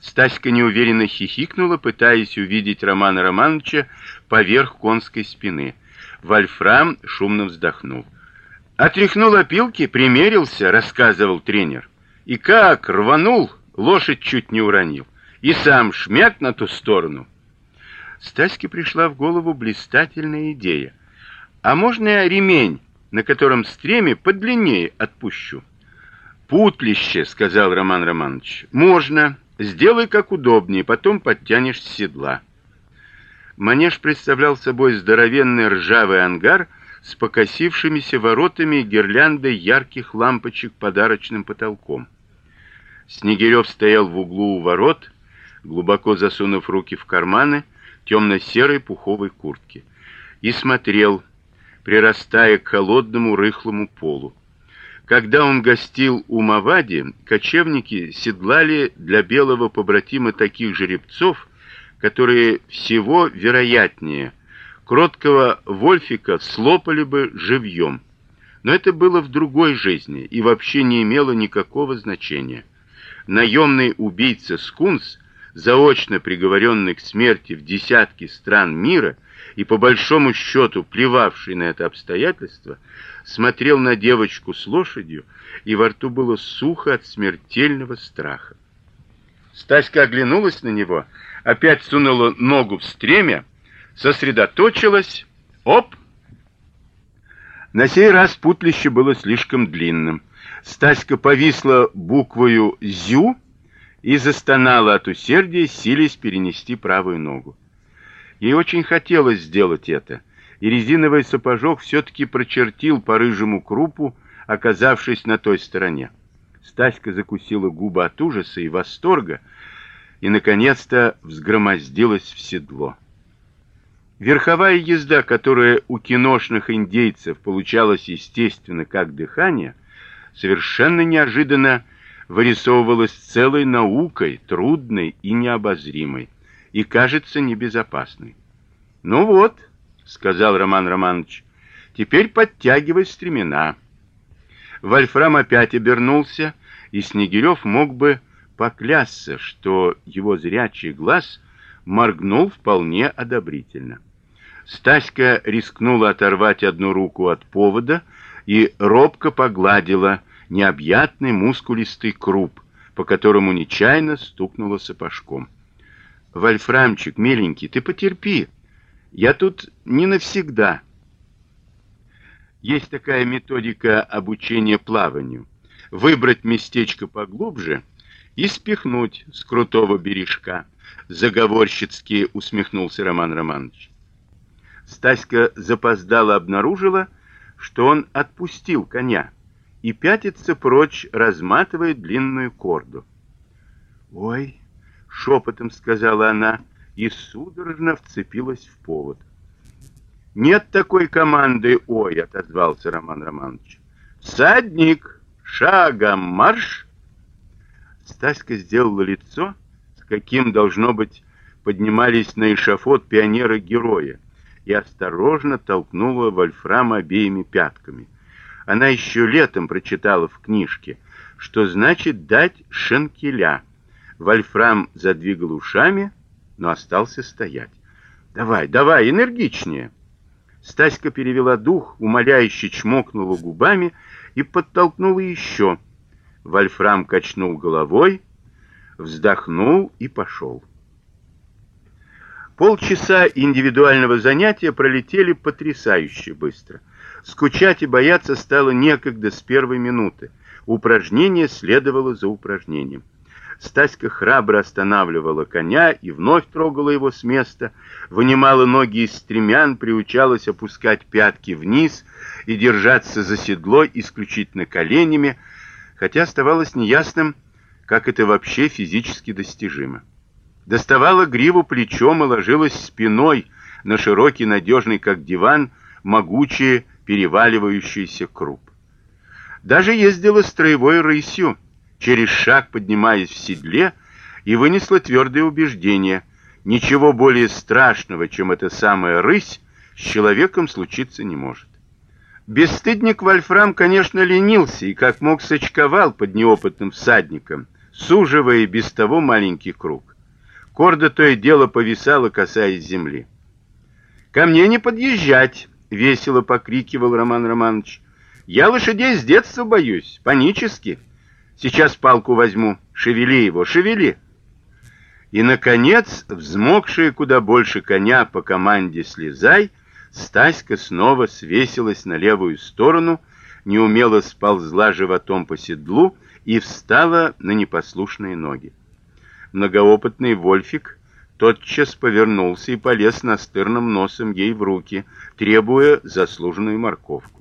Стаська неуверенно хихикнула, пытаясь увидеть Романа Романовича поверх конской спины. Вольфрам шумно вздохнул. Отряхнул опилки, примерился, рассказывал тренер. И как рванул, лошадь чуть не уронил. И сам шмяк на ту сторону. Стаське пришла в голову блистательная идея. А можно я ремень, на котором стреме подлиннее отпущу? Путлище, сказал Роман Романович. Можно. Сделай как удобнее, потом подтянешь с седла. Манеж представлял собой здоровенный ржавый ангар с покосившимися воротами и гирляндой ярких лампочек подарочным потолком. Снегирев стоял в углу у ворот, глубоко засунув руки в карманы темно-серой пуховой куртки, и смотрел, прирастая к холодному рыхлому полу. Когда он гостил у Мавади, кочевники седлали для белого побратима таких жеребцов, которые всего вероятнее кроткого вольфика слопали бы живьем. Но это было в другой жизни и вообще не имело никакого значения. Наемный убийца Скунс, заочно приговоренный к смерти в десятки стран мира и по большому счету плевавший на это обстоятельство, смотрел на девочку с лошадью, и во рту было сухо от смертельного страха. Стаська оглянулась на него, опять сунула ногу в стремя, сосредоточилась. Оп! На сей раз путлище было слишком длинным. Стаська повисла буквою «зю» и застонала от усердия, силясь перенести правую ногу. Ей очень хотелось сделать это — и резиновый сапожок все-таки прочертил по рыжему крупу, оказавшись на той стороне. Стаська закусила губы от ужаса и восторга и, наконец-то, взгромоздилась в седло. Верховая езда, которая у киношных индейцев получалась естественно как дыхание, совершенно неожиданно вырисовывалась целой наукой, трудной и необозримой, и, кажется, небезопасной. Ну вот, сказал Роман Романович. Теперь подтягивай стремена. Вольфрам опять обернулся, и Снегирев мог бы поклясться, что его зрячий глаз моргнул вполне одобрительно. Стаська рискнула оторвать одну руку от повода и робко погладила необъятный мускулистый круп, по которому нечаянно стукнула сапожком. Вольфрамчик, миленький, ты потерпи. Я тут не навсегда. Есть такая методика обучения плаванию. Выбрать местечко поглубже и спихнуть с крутого бережка. Заговорщицки усмехнулся Роман Романович. Стаська запоздала обнаружила, что он отпустил коня и пятится прочь, разматывая длинную корду. "Ой", шепотом сказала она и судорожно вцепилась в повод. Нет такой команды, ой, отозвался Роман Романович. Всадник, шагом марш. Стаська сделала лицо, с каким должно быть поднимались на эшафот пионеры-герои, и осторожно толкнула Вольфрам обеими пятками. Она еще летом прочитала в книжке, что значит дать шенкеля. Вольфрам задвигал ушами, но остался стоять. Давай, давай, энергичнее. Стаська перевела дух, умоляюще чмокнула губами и подтолкнула еще. Вольфрам качнул головой, вздохнул и пошел. Полчаса индивидуального занятия пролетели потрясающе быстро. Скучать и бояться стало некогда с первой минуты. Упражнение следовало за упражнением. Стаська храбро останавливала коня и вновь трогала его с места, вынимала ноги из стремян, приучалась опускать пятки вниз и держаться за седло исключительно коленями, хотя оставалось неясным, как это вообще физически достижимо. Доставала гриву плечом и ложилась спиной на широкий, надежный, как диван, могучий, переваливающийся круп. Даже ездила строевой рысью, через шаг поднимаясь в седле, и вынесла твердое убеждение: ничего более страшного, чем эта самая рысь, с человеком случиться не может. Бесстыдник Вольфрам, конечно, ленился и как мог сочковал под неопытным всадником, суживая без того маленький круг. Корда то и дело повисала, касаясь земли. «Ко мне не подъезжать!» — весело покрикивал Роман Романович. «Я лошадей с детства боюсь, панически. Сейчас палку возьму, шевели его, шевели!» И, наконец, взмокшая куда больше коня по команде «Слезай», Стаська снова свесилась на левую сторону, неумело сползла животом по седлу и встала на непослушные ноги. Многоопытный Вольфик тотчас повернулся и полез настырным носом ей в руки, требуя заслуженную морковку.